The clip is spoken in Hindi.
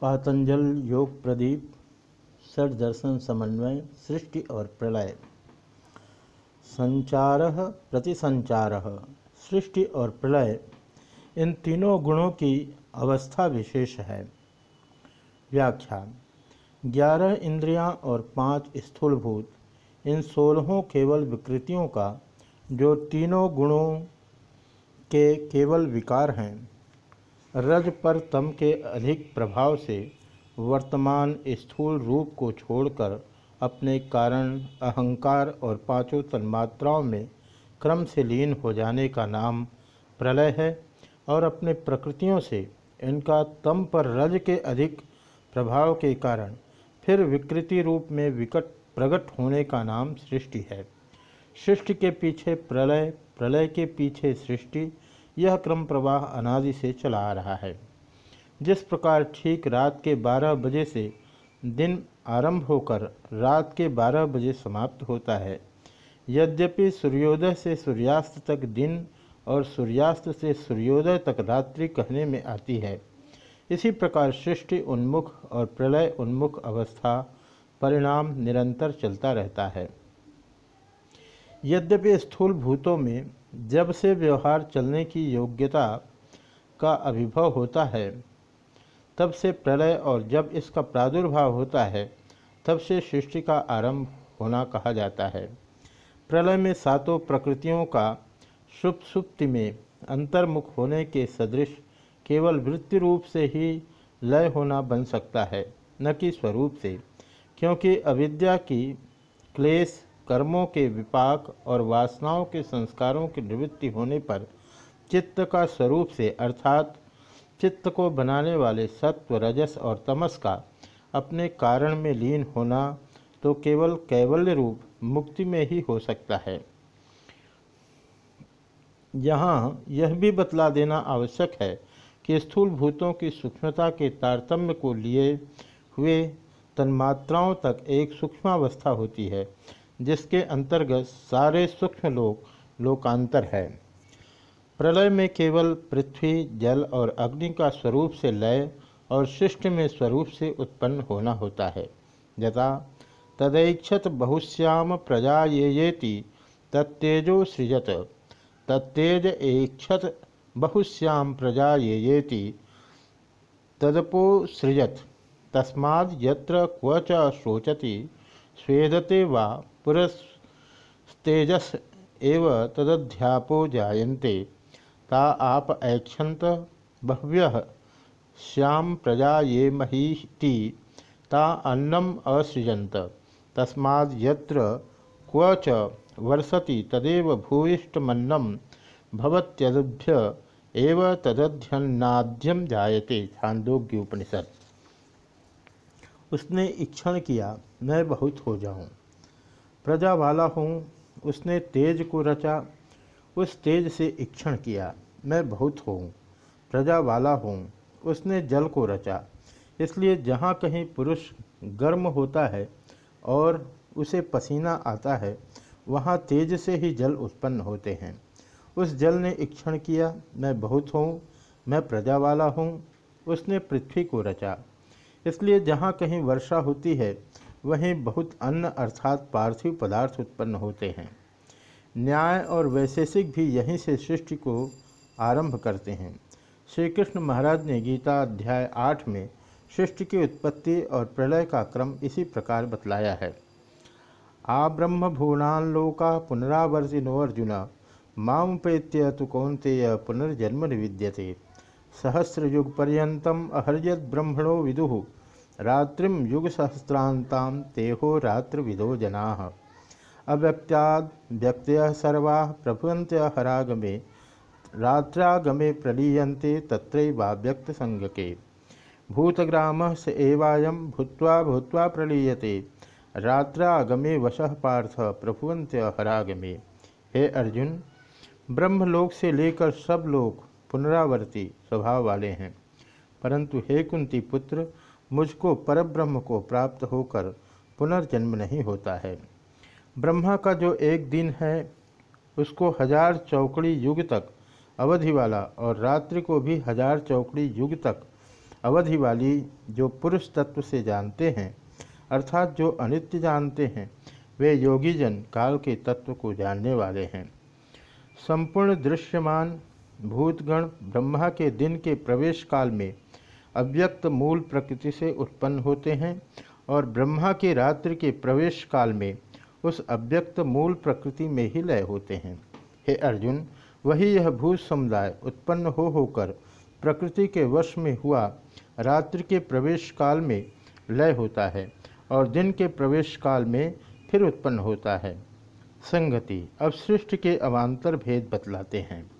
पातंजल योग प्रदीप षड दर्शन समन्वय, सृष्टि और प्रलय। संचार प्रतिसंचार, सृष्टि और प्रलय, इन तीनों गुणों की अवस्था विशेष है। व्याख्या, ग्यारह इंद्रियाँ और पाँच स्थूलभूत, इन सोलहों केवल विकृतियों का, जो तीनों गुणों के केवल विकार हैं। रज पर तम के अधिक प्रभाव से वर्तमान स्थूल रूप को छोड़कर अपने कारण, अहंकार और पाँचों तन्मात्राओं में क्रम से लीन हो जाने का नाम प्रलय है और अपने प्रकृतियों से इनका तम पर रज के अधिक प्रभाव के कारण फिर विकृति रूप में विकट प्रकट होने का नाम सृष्टि है। सृष्टि के पीछे प्रलय प्रलय के पीछे सृष्टि यह क्रम प्रवाह अनादि से चला आ रहा है। जिस प्रकार ठीक रात के 12 बजे से दिन आरंभ होकर रात के 12 बजे समाप्त होता है, यद्यपि सूर्योदय से सूर्यास्त तक दिन और सूर्यास्त से सूर्योदय तक रात्रि कहने में आती है। इसी प्रकार सृष्टि उन्मुख और प्रलय उन्मुख अवस्था परिणाम निरंतर चलता रहता है। यद्यपि स्थूल भूतों में जब से व्यवहार चलने की योग्यता का अभिभव होता है, तब से प्रलय और जब इसका प्रादुर्भाव होता है, तब से सृष्टि का आरंभ होना कहा जाता है। प्रलय में सातों प्रकृतियों का सुप सुप्ति में अंतर्मुख होने के सदृश केवल वृत्ति रूप से ही लय होना बन सकता है, न कि स्वरूप से, क्योंकि अविद्या की क्लेश कर्मों के विपाक और वासनाओं के संस्कारों की निवृत्ति होने पर चित्त का स्वरूप से, अर्थात चित्त को बनाने वाले सत्व, रजस और तमस का अपने कारण में लीन होना तो केवल कैवल्य रूप मुक्ति में ही हो सकता है। यहाँ यह भी बतला देना आवश्यक है कि स्थूल भूतों की सूक्ष्मता के तारतम्य को लिए हुए तन्मात्राओं तक एक सूक्ष्मावस्था होती है। जिसके अंतर्गत सारे सूक्ष्म लोक लोकांतर है। प्रलय में केवल पृथ्वी, जल और अग्नि का स्वरूप से लय और शिष्ट में स्वरूप से उत्पन्न होना होता है। यथा तदैक्षत बहुश्याम प्रजा ये येति तत्तेजो सृजत, तत्तेज ऐक्षत बहुश्याम प्रजा ये येति तदपो सृजत, तस्माद् यत्र क्व च शोचति, स्वेदते वा पुरस्तेजस एव तदध्यापो जायन्ते। ता आप ऐक्षत बह्व्य। श्याम प्रजा ये महीति। ता अन्नम असृजंत तस्माद् यत्र क्व वर्षति तदेव भूयिष्ठमन्नम भवत्यदभ्य एव तदध्यन्नाद्यम जायते। छांदोग्य उपनिषद उसने इक्षण किया, मैं बहुत हो जाऊँ। प्रजा वाला हूँ, उसने तेज को रचा, उस तेज से इक्षण किया, मैं बहुत हूँ, प्रजा वाला हूँ, उसने जल को रचा। इसलिए जहाँ कहीं पुरुष गर्म होता है और उसे पसीना आता है, वहाँ तेज से ही जल उत्पन्न होते हैं। उस जल ने इक्षण किया, मैं बहुत हूँ, मैं प्रजा वाला हूँ, उसने पृथ्वी को रचा। इसलिए जहाँ कहीं वर्षा होती है वहीं बहुत अन्न अर्थात पार्थिव पदार्थ उत्पन्न होते हैं। न्याय और वैशेषिक भी यहीं से सृष्टि को आरंभ करते हैं। श्री कृष्ण महाराज ने गीता अध्याय आठ में सृष्टि की उत्पत्ति और प्रलय का क्रम इसी प्रकार बतलाया है। आ ब्रह्म भूणान लोका पुनरावर्तिनो अर्जुन मामुपेत्य तो कौनतेय पुनर्जन्म निविद्यते। सहस्र युग पर्यतम अहर्यत ब्रह्मणो विदुः। रात्रिम युग सहस्रांता तेहो रात्र विदो जना। अव्यक्त्याद व्यक्तय सर्वा प्रभुवंत हरागमे, रात्रागमे प्रलीयन्ते तत्रैवाव्यक्त संगके भूतग्राम स एवायम भूत्वा भूत्वा प्रलीयते। रात्रागमे वशः पार्थ प्रभुवंत हरागमे। हे अर्जुन, ब्रह्मलोक से लेकर सब लोग पुनरावर्ती स्वभाव वाले हैं। परंतु हे कुंती पुत्र मुझको परब्रह्म को प्राप्त होकर पुनर्जन्म नहीं होता है। ब्रह्मा का जो एक दिन है, उसको हज़ार चौकड़ी युग तक अवधि वाला और रात्रि को भी हज़ार चौकड़ी युग तक अवधि वाली जो पुरुष तत्व से जानते हैं, अर्थात जो अनित्य जानते हैं, वे योगीजन काल के तत्व को जानने वाले हैं। संपूर्ण दृश्यमान भूतगण ब्रह्मा के दिन के प्रवेश काल में अव्यक्त मूल प्रकृति से उत्पन्न होते हैं और ब्रह्मा के रात्रि के प्रवेश काल में उस अव्यक्त मूल प्रकृति में ही लय होते हैं। हे अर्जुन, वही यह भूत समुदाय उत्पन्न हो होकर प्रकृति के वश में हुआ रात्रि के प्रवेश काल में लय होता है और दिन के प्रवेश काल में फिर उत्पन्न होता है। संगति, अब सृष्टि के अवान्तर भेद बतलाते हैं।